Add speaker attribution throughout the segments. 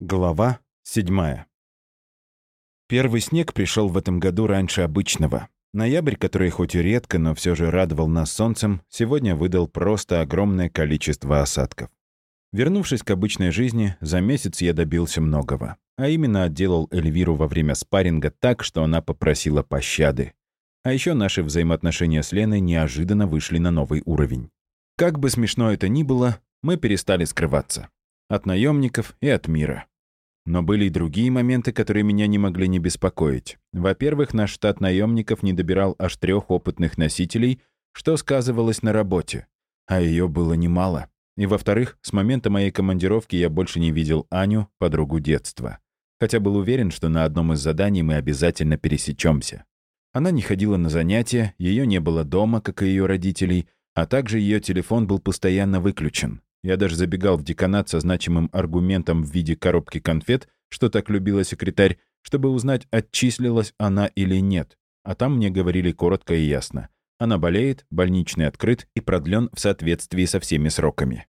Speaker 1: Глава 7. Первый снег пришел в этом году раньше обычного. Ноябрь, который хоть и редко, но все же радовал нас солнцем, сегодня выдал просто огромное количество осадков. Вернувшись к обычной жизни, за месяц я добился многого. А именно отделал Эльвиру во время спарринга так, что она попросила пощады. А еще наши взаимоотношения с Леной неожиданно вышли на новый уровень. Как бы смешно это ни было, мы перестали скрываться. От наемников и от мира. Но были и другие моменты, которые меня не могли не беспокоить. Во-первых, наш штат наемников не добирал аж трех опытных носителей, что сказывалось на работе. А ее было немало. И во-вторых, с момента моей командировки я больше не видел Аню, подругу детства. Хотя был уверен, что на одном из заданий мы обязательно пересечемся. Она не ходила на занятия, ее не было дома, как и ее родителей, а также ее телефон был постоянно выключен. Я даже забегал в деканат со значимым аргументом в виде коробки конфет, что так любила секретарь, чтобы узнать, отчислилась она или нет. А там мне говорили коротко и ясно. Она болеет, больничный открыт и продлен в соответствии со всеми сроками.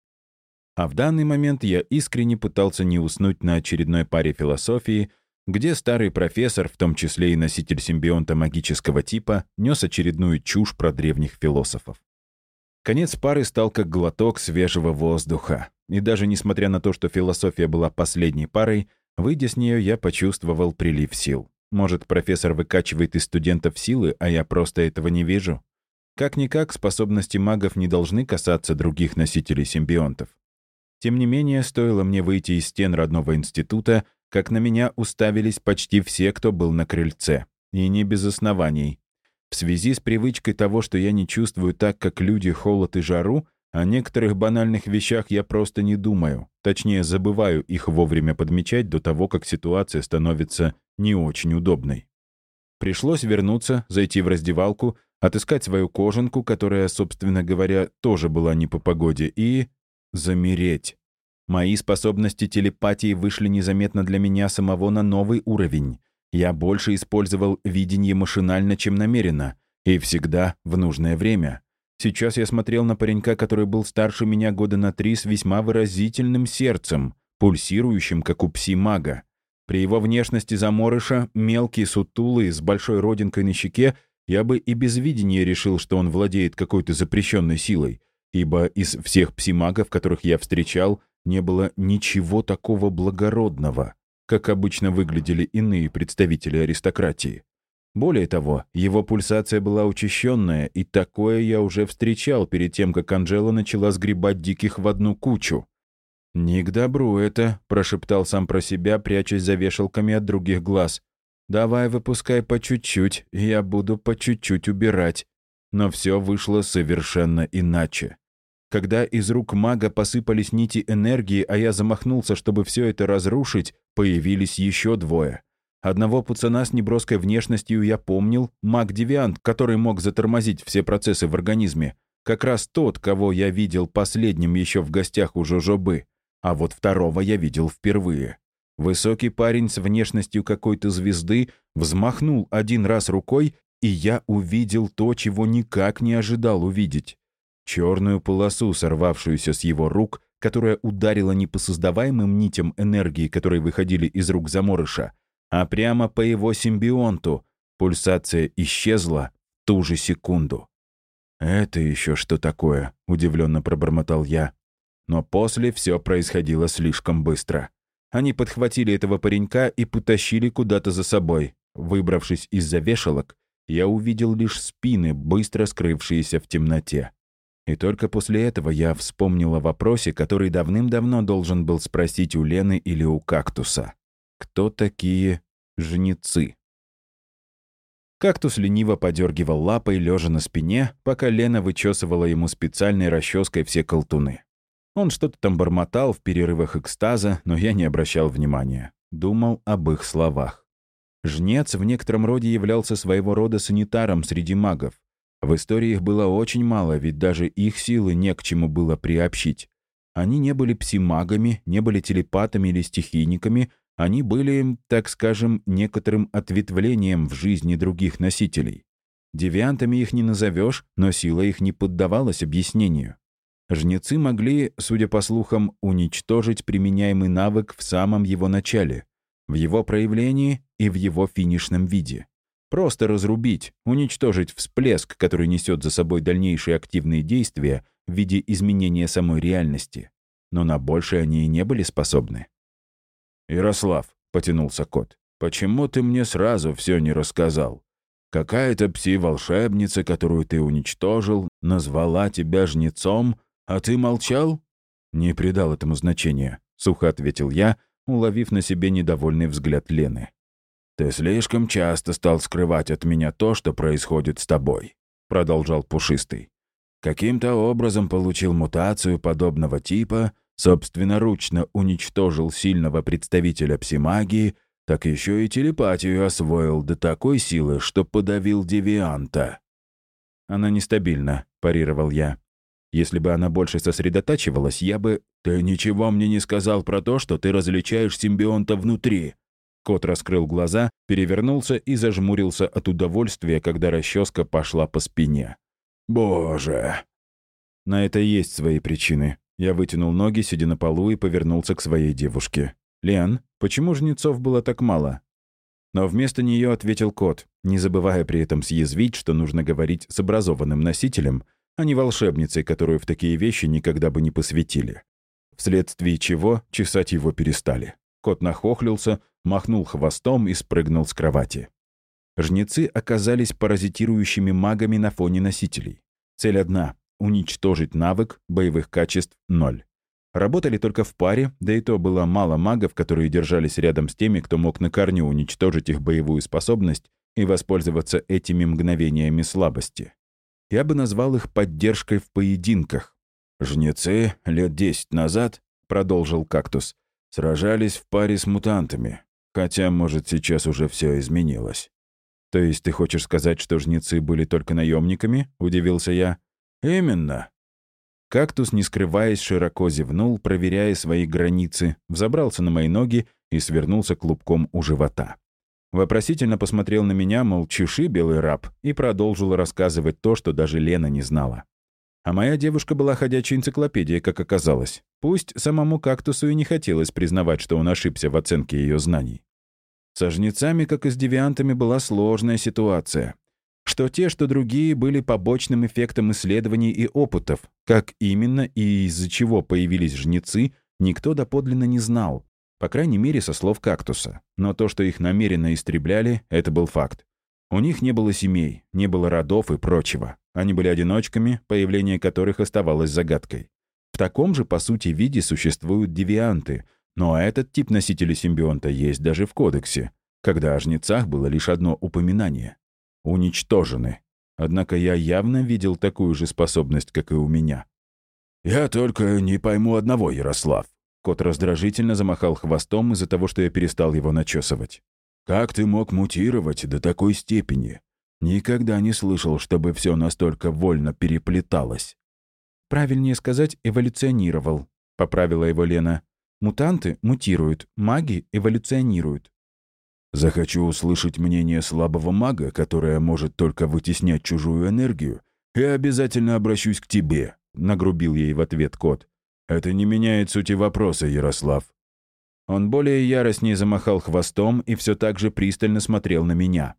Speaker 1: А в данный момент я искренне пытался не уснуть на очередной паре философии, где старый профессор, в том числе и носитель симбионта магического типа, нес очередную чушь про древних философов. Конец пары стал как глоток свежего воздуха. И даже несмотря на то, что философия была последней парой, выйдя с нее, я почувствовал прилив сил. Может, профессор выкачивает из студентов силы, а я просто этого не вижу? Как-никак, способности магов не должны касаться других носителей симбионтов. Тем не менее, стоило мне выйти из стен родного института, как на меня уставились почти все, кто был на крыльце. И не без оснований. В связи с привычкой того, что я не чувствую так, как люди, холод и жару, о некоторых банальных вещах я просто не думаю. Точнее, забываю их вовремя подмечать до того, как ситуация становится не очень удобной. Пришлось вернуться, зайти в раздевалку, отыскать свою кожанку, которая, собственно говоря, тоже была не по погоде, и... замереть. Мои способности телепатии вышли незаметно для меня самого на новый уровень. Я больше использовал видение машинально, чем намеренно, и всегда в нужное время. Сейчас я смотрел на паренька, который был старше меня года на три с весьма выразительным сердцем, пульсирующим, как у пси-мага. При его внешности заморыша, мелкий, сутулый, с большой родинкой на щеке, я бы и без видения решил, что он владеет какой-то запрещенной силой, ибо из всех псимагов, которых я встречал, не было ничего такого благородного как обычно выглядели иные представители аристократии. Более того, его пульсация была учащенная, и такое я уже встречал перед тем, как Анжела начала сгребать диких в одну кучу. «Не к добру это», — прошептал сам про себя, прячась за вешалками от других глаз. «Давай выпускай по чуть-чуть, я буду по чуть-чуть убирать». Но все вышло совершенно иначе. Когда из рук мага посыпались нити энергии, а я замахнулся, чтобы все это разрушить, появились еще двое. Одного пацана с неброской внешностью я помнил, маг-девиант, который мог затормозить все процессы в организме. Как раз тот, кого я видел последним еще в гостях у Жожобы. А вот второго я видел впервые. Высокий парень с внешностью какой-то звезды взмахнул один раз рукой, и я увидел то, чего никак не ожидал увидеть черную полосу, сорвавшуюся с его рук, которая ударила не по создаваемым нитям энергии, которые выходили из рук заморыша, а прямо по его симбионту. Пульсация исчезла ту же секунду. «Это еще что такое?» — удивленно пробормотал я. Но после все происходило слишком быстро. Они подхватили этого паренька и потащили куда-то за собой. Выбравшись из-за вешалок, я увидел лишь спины, быстро скрывшиеся в темноте. И только после этого я вспомнил о вопросе, который давным-давно должен был спросить у Лены или у кактуса. Кто такие жнецы? Кактус лениво подергивал лапой, лежа на спине, пока Лена вычесывала ему специальной расческой все колтуны. Он что-то там бормотал в перерывах экстаза, но я не обращал внимания. Думал об их словах. Жнец в некотором роде являлся своего рода санитаром среди магов. В истории их было очень мало, ведь даже их силы не к чему было приобщить. Они не были псимагами, не были телепатами или стихийниками, они были, так скажем, некоторым ответвлением в жизни других носителей. Девиантами их не назовешь, но сила их не поддавалась объяснению. Жнецы могли, судя по слухам, уничтожить применяемый навык в самом его начале, в его проявлении и в его финишном виде. Просто разрубить, уничтожить всплеск, который несет за собой дальнейшие активные действия в виде изменения самой реальности. Но на большее они и не были способны.
Speaker 2: «Ярослав», — потянулся кот, — «почему ты мне сразу все не рассказал? Какая-то пси-волшебница, которую ты уничтожил, назвала тебя жнецом, а ты молчал?»
Speaker 1: «Не придал этому значения», — сухо ответил я, уловив на себе недовольный взгляд Лены.
Speaker 2: «Ты слишком часто стал скрывать от меня то, что происходит с тобой», — продолжал Пушистый. «Каким-то образом получил мутацию подобного типа, собственноручно уничтожил сильного представителя псимагии, так еще и телепатию освоил до такой силы, что подавил девианта».
Speaker 1: «Она нестабильна», — парировал я. «Если бы она больше сосредотачивалась, я бы...»
Speaker 2: «Ты ничего мне не сказал про то, что ты различаешь симбионта внутри»,
Speaker 1: Кот раскрыл глаза, перевернулся и зажмурился от удовольствия, когда расческа пошла по спине.
Speaker 2: «Боже!»
Speaker 1: На это есть свои причины. Я вытянул ноги, сидя на полу, и повернулся к своей девушке. «Лен, почему жнецов было так мало?» Но вместо нее ответил кот, не забывая при этом съязвить, что нужно говорить с образованным носителем, а не волшебницей, которую в такие вещи никогда бы не посвятили. Вследствие чего чесать его перестали. Кот нахохлился, махнул хвостом и спрыгнул с кровати. Жнецы оказались паразитирующими магами на фоне носителей. Цель одна — уничтожить навык, боевых качеств — ноль. Работали только в паре, да и то было мало магов, которые держались рядом с теми, кто мог на корню уничтожить их боевую способность и воспользоваться этими мгновениями слабости. Я бы назвал их поддержкой в поединках.
Speaker 2: «Жнецы лет десять назад», — продолжил кактус, Сражались в паре с мутантами. Хотя, может, сейчас уже все изменилось.
Speaker 1: То есть ты хочешь сказать, что жнецы были только наемниками? Удивился я.
Speaker 2: Именно.
Speaker 1: Кактус, не скрываясь, широко зевнул, проверяя свои границы, взобрался на мои ноги и свернулся клубком у живота. Вопросительно посмотрел на меня, мол, чеши, белый раб, и продолжил рассказывать то, что даже Лена не знала. А моя девушка была ходячей энциклопедией, как оказалось. Пусть самому кактусу и не хотелось признавать, что он ошибся в оценке ее знаний. Со жнецами, как и с девиантами, была сложная ситуация. Что те, что другие были побочным эффектом исследований и опытов. Как именно и из-за чего появились жнецы, никто доподлинно не знал. По крайней мере, со слов кактуса. Но то, что их намеренно истребляли, это был факт. У них не было семей, не было родов и прочего. Они были одиночками, появление которых оставалось загадкой. В таком же, по сути, виде существуют девианты, но этот тип носителя симбионта есть даже в кодексе, когда о жнецах было лишь одно упоминание. Уничтожены. Однако я явно видел такую же способность, как и у меня.
Speaker 2: «Я только не пойму одного, Ярослав».
Speaker 1: Кот раздражительно замахал хвостом из-за того, что я перестал его начесывать.
Speaker 2: «Как ты мог мутировать до такой степени? Никогда не слышал, чтобы все настолько вольно переплеталось.
Speaker 1: «Правильнее сказать, эволюционировал», — поправила его Лена. «Мутанты мутируют, маги эволюционируют».
Speaker 2: «Захочу услышать мнение слабого мага, которое может только вытеснять чужую энергию, и обязательно обращусь к тебе», — нагрубил ей в ответ кот. «Это не меняет сути вопроса, Ярослав».
Speaker 1: Он более яростнее замахал хвостом и все так же пристально смотрел на меня.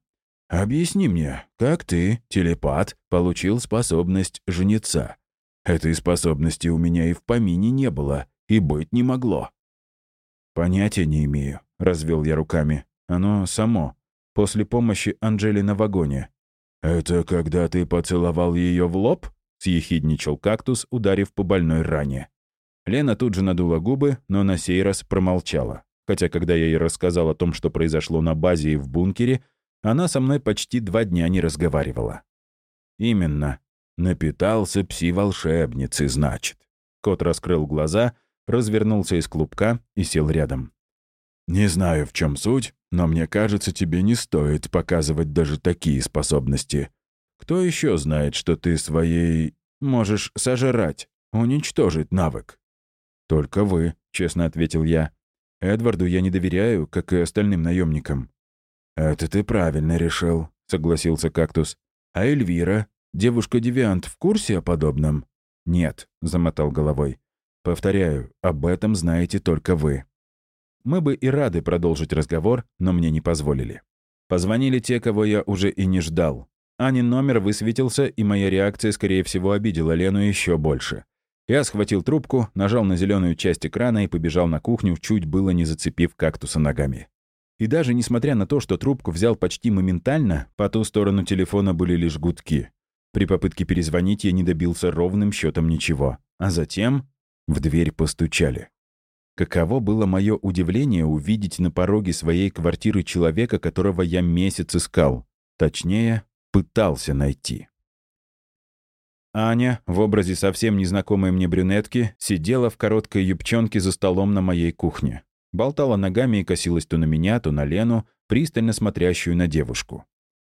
Speaker 2: «Объясни мне, как ты, телепат, получил способность жнеца? Этой способности у меня и в помине не было, и быть не могло».
Speaker 1: «Понятия не имею», — развел я руками. «Оно само, после помощи Анжели на вагоне».
Speaker 2: «Это когда ты поцеловал ее в лоб?» — съехидничал кактус, ударив по больной ране.
Speaker 1: Лена тут же надула губы, но на сей раз промолчала. Хотя, когда я ей рассказал о том, что произошло на базе и в бункере, она со мной почти два дня не разговаривала.
Speaker 2: Именно. Напитался пси-волшебницы, значит.
Speaker 1: Кот раскрыл глаза, развернулся из клубка и сел рядом.
Speaker 2: «Не знаю, в чем суть, но мне кажется, тебе не стоит показывать даже такие способности. Кто еще знает, что ты своей... можешь сожрать, уничтожить навык?»
Speaker 1: «Только вы», — честно ответил я. «Эдварду я не доверяю, как и остальным наемникам.
Speaker 2: «Это ты правильно решил», — согласился кактус. «А Эльвира, девушка-девиант, в курсе о подобном?»
Speaker 1: «Нет», — замотал головой. «Повторяю, об этом знаете только вы». Мы бы и рады продолжить разговор, но мне не позволили. Позвонили те, кого я уже и не ждал. Анин номер высветился, и моя реакция, скорее всего, обидела Лену еще больше. Я схватил трубку, нажал на зеленую часть экрана и побежал на кухню, чуть было не зацепив кактуса ногами. И даже несмотря на то, что трубку взял почти моментально, по ту сторону телефона были лишь гудки. При попытке перезвонить я не добился ровным счетом ничего. А затем в дверь постучали. Каково было мое удивление увидеть на пороге своей квартиры человека, которого я месяц искал. Точнее, пытался найти. Аня, в образе совсем незнакомой мне брюнетки, сидела в короткой юбчонке за столом на моей кухне. Болтала ногами и косилась то на меня, то на Лену, пристально смотрящую на девушку.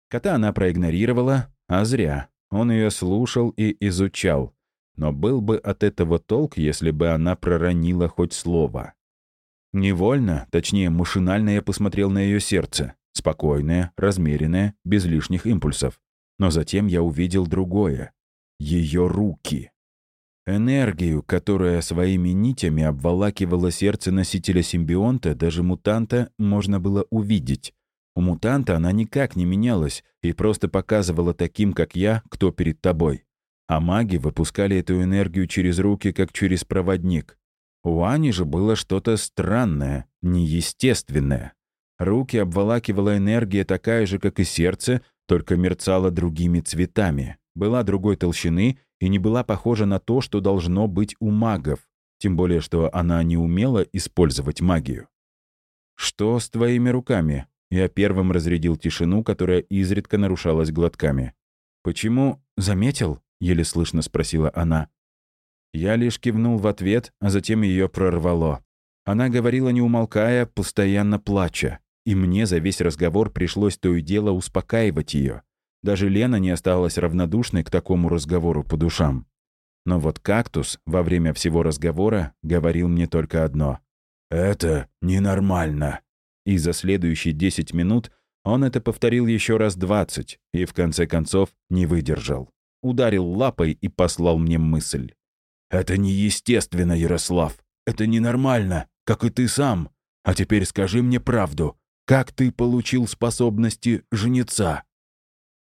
Speaker 1: Кота она проигнорировала, а зря. Он ее слушал и изучал. Но был бы от этого толк, если бы она проронила хоть слово. Невольно, точнее, машинально я посмотрел на ее сердце. Спокойное, размеренное, без лишних импульсов. Но затем я увидел другое ее руки. Энергию, которая своими нитями обволакивала сердце носителя симбионта, даже мутанта, можно было увидеть. У мутанта она никак не менялась и просто показывала таким, как я, кто перед тобой. А маги выпускали эту энергию через руки, как через проводник. У Ани же было что-то странное, неестественное. Руки обволакивала энергия такая же, как и сердце, только мерцала другими цветами была другой толщины и не была похожа на то, что должно быть у магов, тем более что она не умела использовать магию. «Что с твоими руками?» Я первым разрядил тишину, которая изредка нарушалась глотками. «Почему? Заметил?» — еле слышно спросила она. Я лишь кивнул в ответ, а затем ее прорвало. Она говорила, не умолкая, постоянно плача, и мне за весь разговор пришлось то и дело успокаивать ее. Даже Лена не осталась равнодушной к такому разговору по душам. Но вот кактус во время всего разговора говорил мне только одно. «Это ненормально». И за следующие 10 минут он это повторил еще раз 20 и в конце концов не выдержал. Ударил лапой и послал мне мысль. «Это неестественно, Ярослав. Это ненормально, как и ты сам. А теперь скажи мне правду. Как ты получил способности жнеца?»